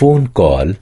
phone call